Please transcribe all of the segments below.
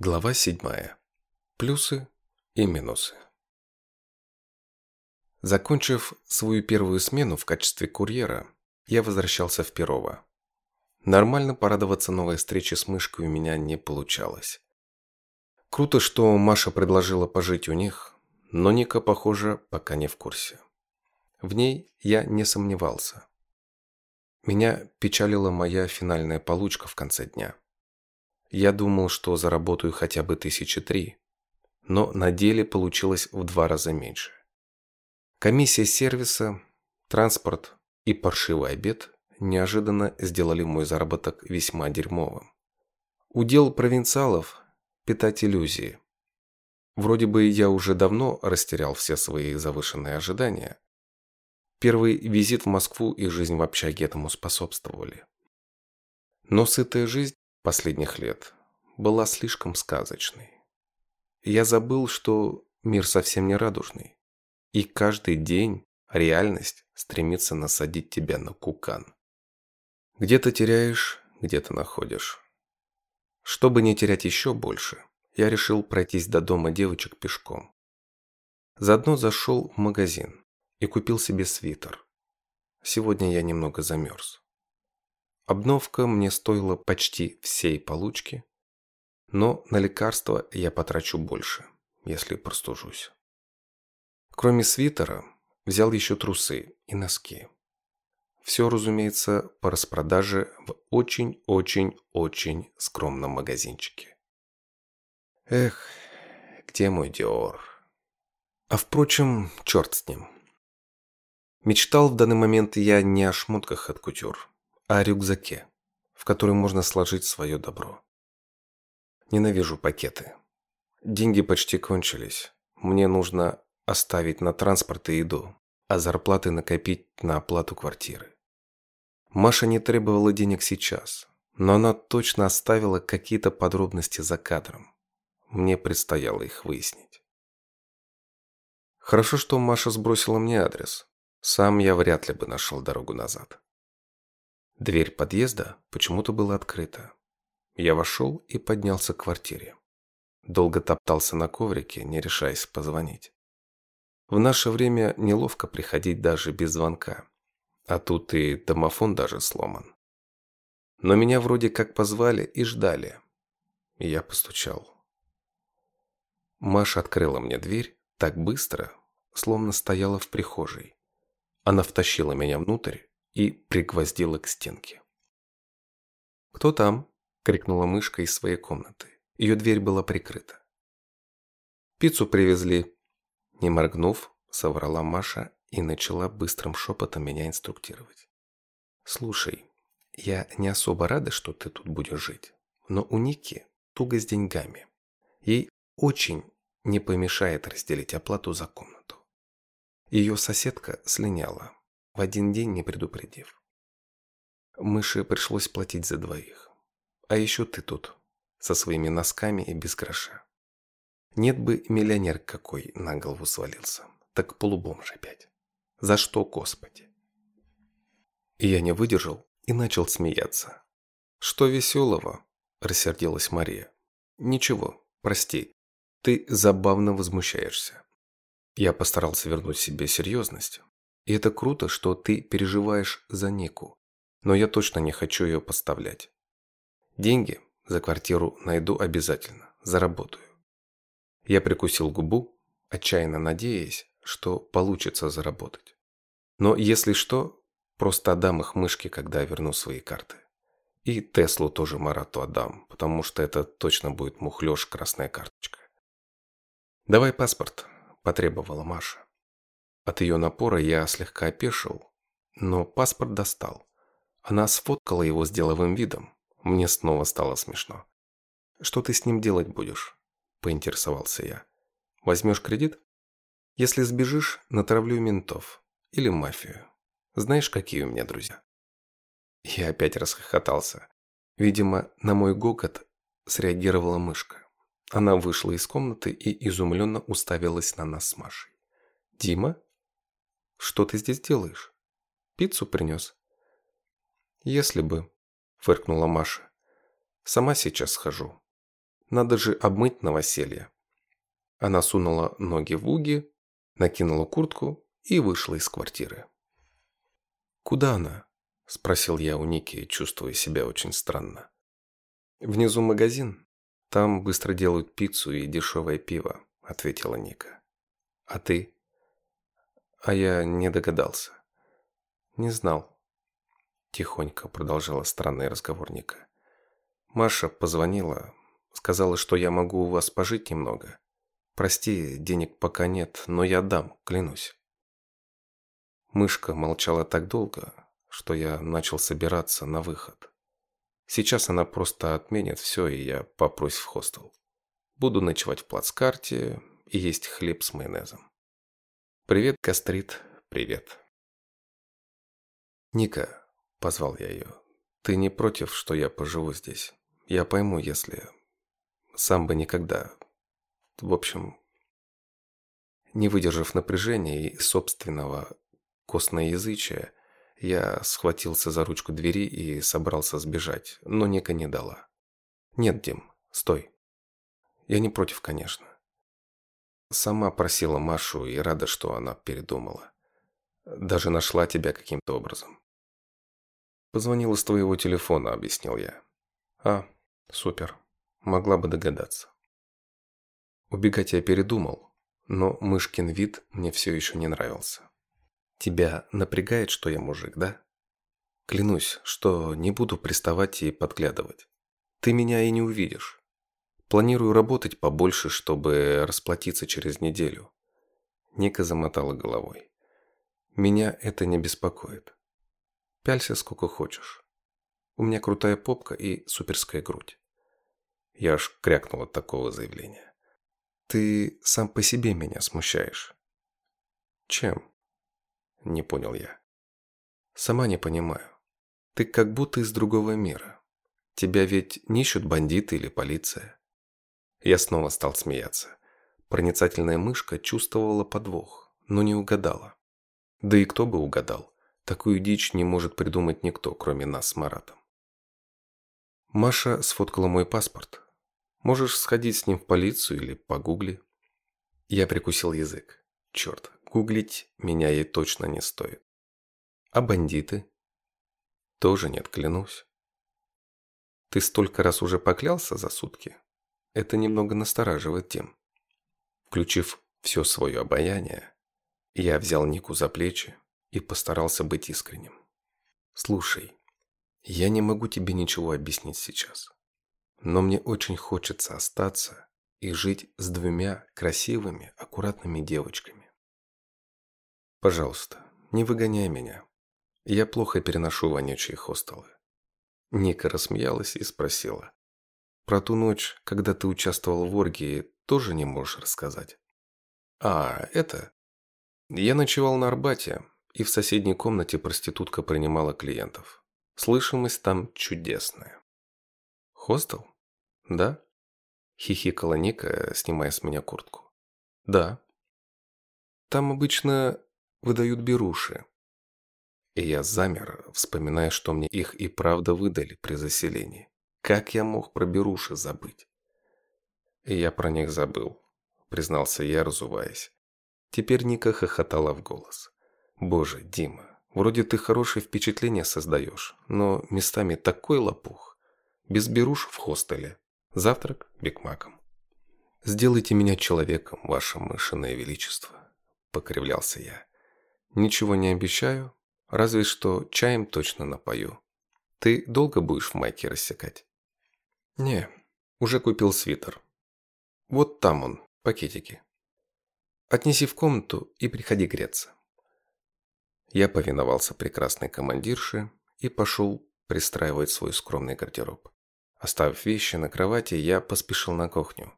Глава 7. Плюсы и минусы. Закончив свою первую смену в качестве курьера, я возвращался в Перово. Нормально порадоваться новой встрече с мышкой у меня не получалось. Круто, что Маша предложила пожить у них, но Ника, похоже, пока не в курсе. В ней я не сомневался. Меня печалила моя финальная получка в конце дня. Я думал, что заработаю хотя бы тысячи три, но на деле получилось в два раза меньше. Комиссия сервиса, транспорт и паршивый обед неожиданно сделали мой заработок весьма дерьмовым. Удел провинциалов – питать иллюзии. Вроде бы я уже давно растерял все свои завышенные ожидания. Первый визит в Москву и жизнь в общаге этому способствовали. Но сытая жизнь последних лет была слишком сказочной. Я забыл, что мир совсем не радужный. И каждый день реальность стремится насадить тебя на кукан. Где-то теряешь, где-то находишь. Чтобы не терять еще больше, я решил пройтись до дома девочек пешком. Заодно зашел в магазин и купил себе свитер. Сегодня я немного замерз. Обновка мне стоила почти всей получки, но на лекарства я потрачу больше, если простужусь. Кроме свитера, взял еще трусы и носки. Все, разумеется, по распродаже в очень-очень-очень скромном магазинчике. Эх, где мой Диор? А впрочем, черт с ним. Мечтал в данный момент я не о шмотках от кутюр о рюкзаке, в который можно сложить свое добро. Ненавижу пакеты. Деньги почти кончились. Мне нужно оставить на транспорт и еду, а зарплаты накопить на оплату квартиры. Маша не требовала денег сейчас, но она точно оставила какие-то подробности за кадром. Мне предстояло их выяснить. Хорошо, что Маша сбросила мне адрес. Сам я вряд ли бы нашел дорогу назад. Дверь подъезда почему-то была открыта. Я вошел и поднялся к квартире. Долго топтался на коврике, не решаясь позвонить. В наше время неловко приходить даже без звонка. А тут и домофон даже сломан. Но меня вроде как позвали и ждали. Я постучал. Маша открыла мне дверь так быстро, словно стояла в прихожей. Она втащила меня внутрь, и пригвоздила к стенке. «Кто там?» – крикнула мышка из своей комнаты. Ее дверь была прикрыта. «Пиццу привезли». Не моргнув, соврала Маша и начала быстрым шепотом меня инструктировать. «Слушай, я не особо рада, что ты тут будешь жить, но у Ники туго с деньгами. Ей очень не помешает разделить оплату за комнату. Ее соседка слиняла, в один день не предупредив. Мыше пришлось платить за двоих. А еще ты тут, со своими носками и без гроша. Нет бы миллионер какой на голову свалился, так полубомж опять. За что, Господи? И я не выдержал и начал смеяться. Что веселого? Рассердилась Мария. Ничего, прости, ты забавно возмущаешься. Я постарался вернуть себе серьезность, и это круто, что ты переживаешь за Нику. Но я точно не хочу ее поставлять. Деньги за квартиру найду обязательно, заработаю. Я прикусил губу, отчаянно надеясь, что получится заработать. Но если что, просто отдам их мышке, когда верну свои карты. И Теслу тоже Марату отдам, потому что это точно будет мухлёж красная карточка. «Давай паспорт», – потребовала Маша. От ее напора я слегка опешил, но паспорт достал. Она сфоткала его с деловым видом. Мне снова стало смешно. «Что ты с ним делать будешь?» – поинтересовался я. «Возьмешь кредит?» «Если сбежишь, натравлю ментов. Или мафию. Знаешь, какие у меня друзья?» Я опять расхохотался. Видимо, на мой гокот среагировала мышка. Она вышла из комнаты и изумленно уставилась на нас с Машей. «Дима?» Что ты здесь делаешь? Пиццу принес? Если бы, фыркнула Маша. Сама сейчас схожу. Надо же обмыть новоселье. Она сунула ноги в уги, накинула куртку и вышла из квартиры. «Куда она?» – спросил я у Ники, чувствуя себя очень странно. «Внизу магазин. Там быстро делают пиццу и дешевое пиво», – ответила Ника. «А ты?» «А я не догадался». «Не знал», – тихонько продолжала странный разговор Ника. «Маша позвонила, сказала, что я могу у вас пожить немного. Прости, денег пока нет, но я дам, клянусь». Мышка молчала так долго, что я начал собираться на выход. Сейчас она просто отменит все, и я попрусь в хостел. Буду ночевать в плацкарте и есть хлеб с майонезом. Привет, Кастрит, привет. Ника, позвал я ее, ты не против, что я поживу здесь? Я пойму, если... Сам бы никогда... В общем, не выдержав напряжения и собственного костноязычия, я схватился за ручку двери и собрался сбежать, но Ника не дала. «Нет, Дим, стой. Я не против, конечно. Сама просила Машу и рада, что она передумала. Даже нашла тебя каким-то образом. Позвонила с твоего телефона, объяснил я. А, супер. Могла бы догадаться. Убегать я передумал, но мышкин вид мне все еще не нравился. Тебя напрягает, что я мужик, да? Клянусь, что не буду приставать и подглядывать. Ты меня и не увидишь. Планирую работать побольше, чтобы расплатиться через неделю. Ника замотала головой. Меня это не беспокоит. Пялься сколько хочешь. У меня крутая попка и суперская грудь. Я аж крякнул от такого заявления. Ты сам по себе меня смущаешь. Чем? Не понял я. Сама не понимаю. Ты как будто из другого мира. Тебя ведь не ищут бандиты или полиция. Я снова стал смеяться. Проницательная мышка чувствовала подвох, но не угадала. Да и кто бы угадал? Такую дичь не может придумать никто, кроме нас с Маратом. Маша сфоткала мой паспорт. Можешь сходить с ним в полицию или погугли. Я прикусил язык. Черт, Гуглить меня ей точно не стоит. А бандиты? Тоже нет, клянусь. Ты столько раз уже поклялся за сутки? Это немного настораживает тем. Включив все свое обаяние, я взял Нику за плечи и постарался быть искренним. Слушай, я не могу тебе ничего объяснить сейчас, но мне очень хочется остаться и жить с двумя красивыми, аккуратными девочками. Пожалуйста, не выгоняй меня. Я плохо переношу вонючие хостелы. Ника рассмеялась и спросила. Про ту ночь, когда ты участвовал в оргии, тоже не можешь рассказать? А, это... Я ночевал на Арбате, и в соседней комнате проститутка принимала клиентов. Слышимость там чудесная. Хостел? Да? Хихикала Ника, снимая с меня куртку. Да. Там обычно выдают беруши. И я замер, вспоминая, что мне их и правда выдали при заселении. Как я мог про беруши забыть? И я про них забыл, признался я, разуваясь. Теперь Ника хохотала в голос. Боже, Дима, вроде ты хорошее впечатление создаешь, но местами такой лопух. Без беруш в хостеле. Завтрак бигмаком. «Сделайте меня человеком, ваше мышиное величество», — покривлялся я. Ничего не обещаю, разве что чаем точно напою. Ты долго будешь в майке рассекать? Не, уже купил свитер. Вот там он, пакетики. Отнеси в комнату и приходи греться. Я повиновался прекрасной командирше и пошел пристраивать свой скромный гардероб. Оставив вещи на кровати, я поспешил на кухню.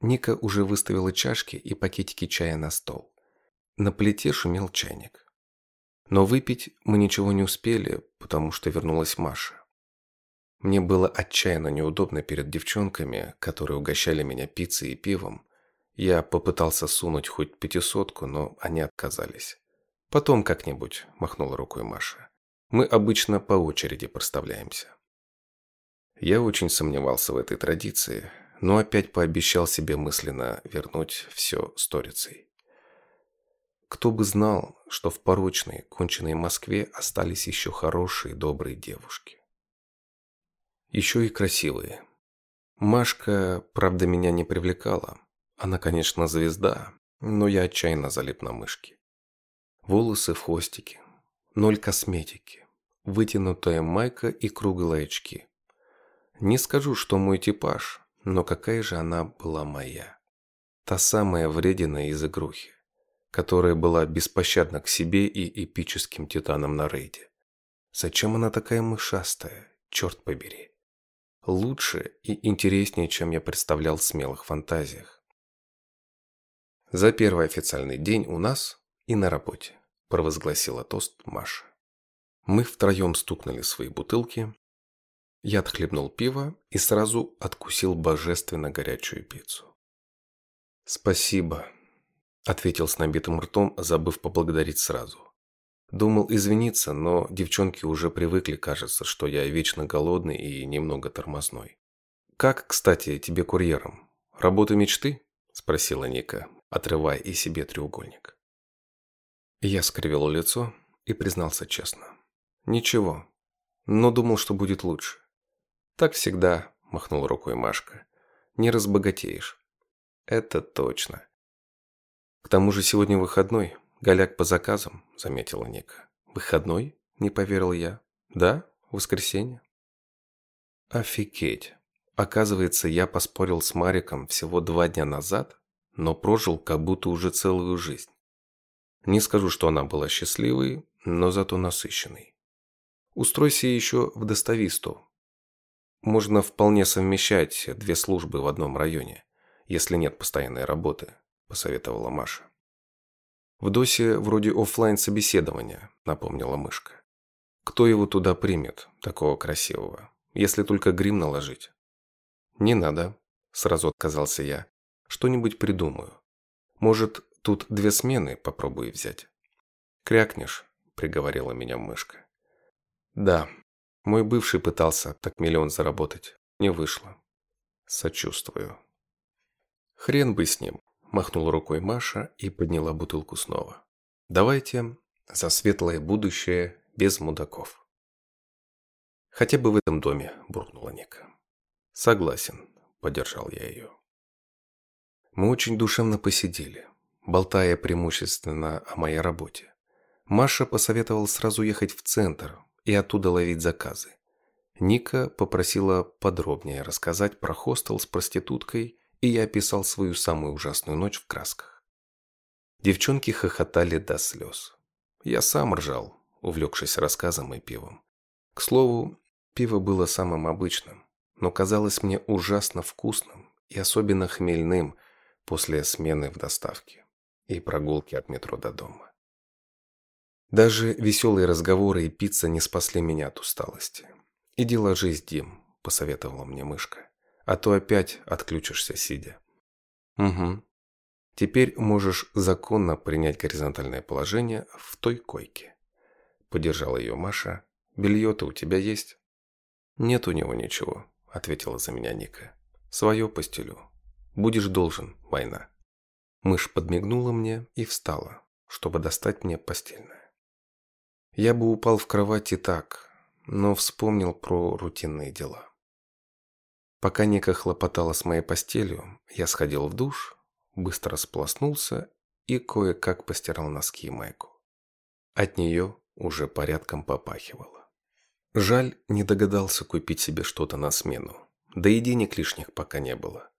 Ника уже выставила чашки и пакетики чая на стол. На плите шумел чайник. Но выпить мы ничего не успели, потому что вернулась Маша. Мне было отчаянно неудобно перед девчонками, которые угощали меня пиццей и пивом. Я попытался сунуть хоть пятисотку, но они отказались. «Потом как-нибудь», – махнула рукой Маша. «Мы обычно по очереди проставляемся». Я очень сомневался в этой традиции, но опять пообещал себе мысленно вернуть все сторицей. Кто бы знал, что в порочной, конченной Москве остались еще хорошие, добрые девушки. Еще и красивые. Машка, правда, меня не привлекала. Она, конечно, звезда, но я отчаянно залип на мышки. Волосы в хвостике, ноль косметики, вытянутая майка и круглые очки. Не скажу, что мой типаж, но какая же она была моя. Та самая вредина из игрухи которая была беспощадна к себе и эпическим титанам на рейде. Зачем она такая мышастая, черт побери? Лучше и интереснее, чем я представлял в смелых фантазиях. За первый официальный день у нас и на работе, провозгласила тост Маша. Мы втроем стукнули свои бутылки. Я отхлебнул пиво и сразу откусил божественно горячую пиццу. «Спасибо», Ответил с набитым ртом, забыв поблагодарить сразу. Думал извиниться, но девчонки уже привыкли, кажется, что я вечно голодный и немного тормозной. «Как, кстати, тебе курьером? Работа мечты?» – спросила Ника, отрывая и себе треугольник. Я скривил лицо и признался честно. «Ничего, но думал, что будет лучше». «Так всегда», – махнул рукой Машка. «Не разбогатеешь». «Это точно. К тому же сегодня выходной, голяк по заказам, заметила Ника. Выходной? Не поверил я. Да, воскресенье. Офигеть. Оказывается, я поспорил с Мариком всего два дня назад, но прожил как будто уже целую жизнь. Не скажу, что она была счастливой, но зато насыщенной. Устройся еще в достависту. Можно вполне совмещать две службы в одном районе, если нет постоянной работы. – посоветовала Маша. «В ДОСе вроде офлайн собеседования», – напомнила мышка. «Кто его туда примет, такого красивого, если только грим наложить?» «Не надо», – сразу отказался я. «Что-нибудь придумаю. Может, тут две смены попробую взять?» «Крякнешь», – приговорила меня мышка. «Да, мой бывший пытался так миллион заработать. Не вышло. Сочувствую». «Хрен бы с ним. Махнула рукой Маша и подняла бутылку снова. Давайте за светлое будущее без мудаков. Хотя бы в этом доме, буркнула Ника. Согласен, поддержал я ее. Мы очень душевно посидели, болтая преимущественно о моей работе. Маша посоветовала сразу ехать в центр и оттуда ловить заказы. Ника попросила подробнее рассказать про хостел с проституткой и я описал свою самую ужасную ночь в красках. Девчонки хохотали до слез. Я сам ржал, увлекшись рассказом и пивом. К слову, пиво было самым обычным, но казалось мне ужасно вкусным и особенно хмельным после смены в доставке и прогулки от метро до дома. Даже веселые разговоры и пицца не спасли меня от усталости. «Иди ложись, Дим», – посоветовала мне мышка а то опять отключишься сидя. Угу. Теперь можешь законно принять горизонтальное положение в той койке. Поддержала ее Маша. Белье-то у тебя есть? Нет у него ничего, ответила за меня Ника. Свое постелю. Будешь должен, война. Мышь подмигнула мне и встала, чтобы достать мне постельное. Я бы упал в кровати так, но вспомнил про рутинные дела. Пока Ника хлопотала с моей постелью, я сходил в душ, быстро сполоснулся и кое-как постирал носки и майку. От нее уже порядком попахивало. Жаль, не догадался купить себе что-то на смену. Да и денег лишних пока не было.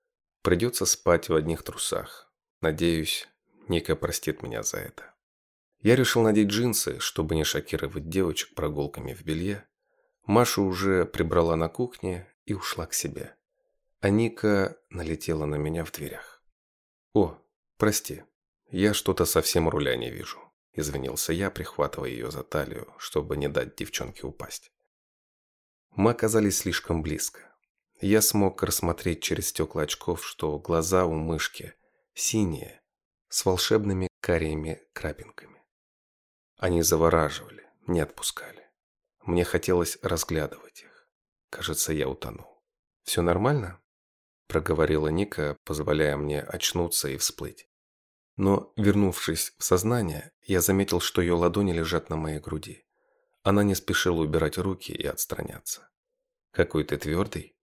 Придется спать в одних трусах. Надеюсь, Ника простит меня за это. Я решил надеть джинсы, чтобы не шокировать девочек прогулками в белье. Маша уже прибрала на кухне и ушла к себе. А Ника налетела на меня в дверях. «О, прости, я что-то совсем руля не вижу», – извинился я, прихватывая ее за талию, чтобы не дать девчонке упасть. Мы оказались слишком близко. Я смог рассмотреть через стекла очков, что глаза у мышки синие, с волшебными карими крапинками. Они завораживали, не отпускали. Мне хотелось разглядывать их. Кажется, я утонул. «Все нормально?» проговорила Ника, позволяя мне очнуться и всплыть. Но, вернувшись в сознание, я заметил, что ее ладони лежат на моей груди. Она не спешила убирать руки и отстраняться. «Какой ты твердый?»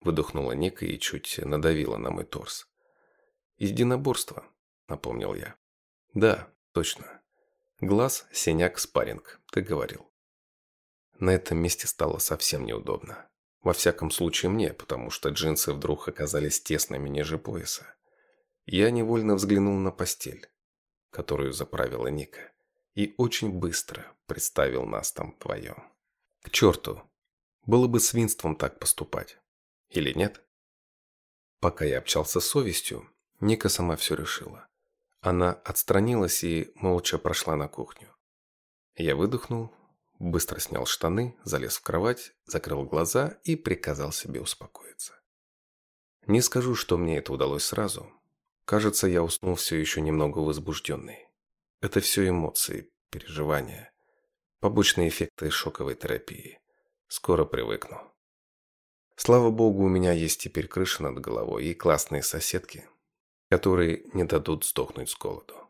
Выдохнула Ника и чуть надавила на мой торс. «Единоборство», — напомнил я. «Да, точно. Глаз, синяк, спарринг, ты говорил». На этом месте стало совсем неудобно. Во всяком случае мне, потому что джинсы вдруг оказались тесными ниже пояса. Я невольно взглянул на постель, которую заправила Ника, и очень быстро представил нас там вдвоем. К черту! Было бы свинством так поступать. Или нет? Пока я общался с совестью, Ника сама все решила. Она отстранилась и молча прошла на кухню. Я выдохнул, быстро снял штаны, залез в кровать, закрыл глаза и приказал себе успокоиться. Не скажу, что мне это удалось сразу. Кажется, я уснул все еще немного возбужденный. Это все эмоции, переживания, побочные эффекты шоковой терапии. Скоро привыкну. Слава богу, у меня есть теперь крыша над головой и классные соседки, которые не дадут сдохнуть с голоду.